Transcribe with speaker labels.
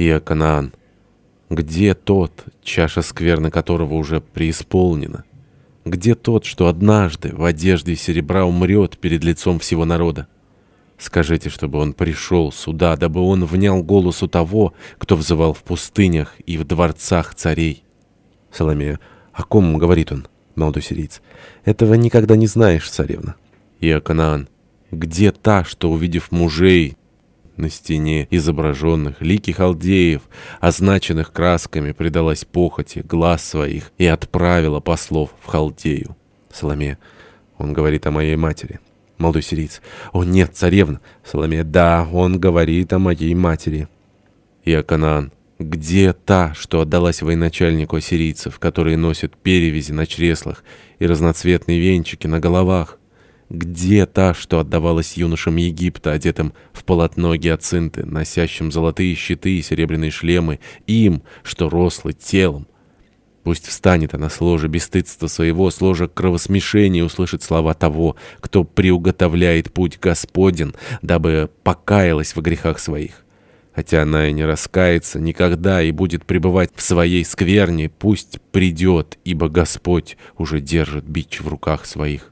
Speaker 1: Иоканаан, где тот, чаша скверны которого уже преисполнена? Где тот, что однажды в одежде серебра умрет перед лицом всего народа? Скажите, чтобы он пришел сюда, дабы он внял голосу того, кто взывал в пустынях и в дворцах царей. Соломея. О ком говорит он, молодой сириец? Этого никогда не знаешь, царевна. Иоканаан. Где та, что, увидев мужей на стене изображенных, лики халдеев, означенных красками, предалась похоти глаз своих и отправила послов в Халдею? Соломея. Он говорит о моей матери. Молодой сириец. «О, нет, царевна!» Соломея. «Да, он говорит о моей матери». Иоканаан. «Где та, что отдалась военачальнику ассирийцев, которые носят перевязи на чреслах и разноцветные венчики на головах? Где та, что отдавалась юношам Египта, одетым в полотно гиацинты, носящим золотые щиты и серебряные шлемы, им, что рослы телом, Пусть встанет она с ложа бесстыдства своего, с ложа кровосмешения, услышит слова того, кто приуготовляет путь Господен, дабы покаялась в грехах своих. Хотя она и не раскается никогда и будет пребывать в своей скверне, пусть придет, ибо Господь уже держит бич в руках своих».